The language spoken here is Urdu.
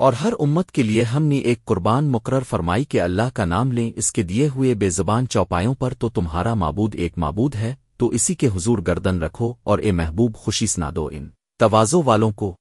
اور ہر امت کے لیے ہم نے ایک قربان مقرر فرمائی کہ اللہ کا نام لیں، اس کے دیے ہوئے بے زبان چوپایوں پر تو تمہارا معبود ایک معبود ہے، تو اسی کے حضور گردن رکھو اور اے محبوب خوشی سنا دو ان توازوں والوں کو۔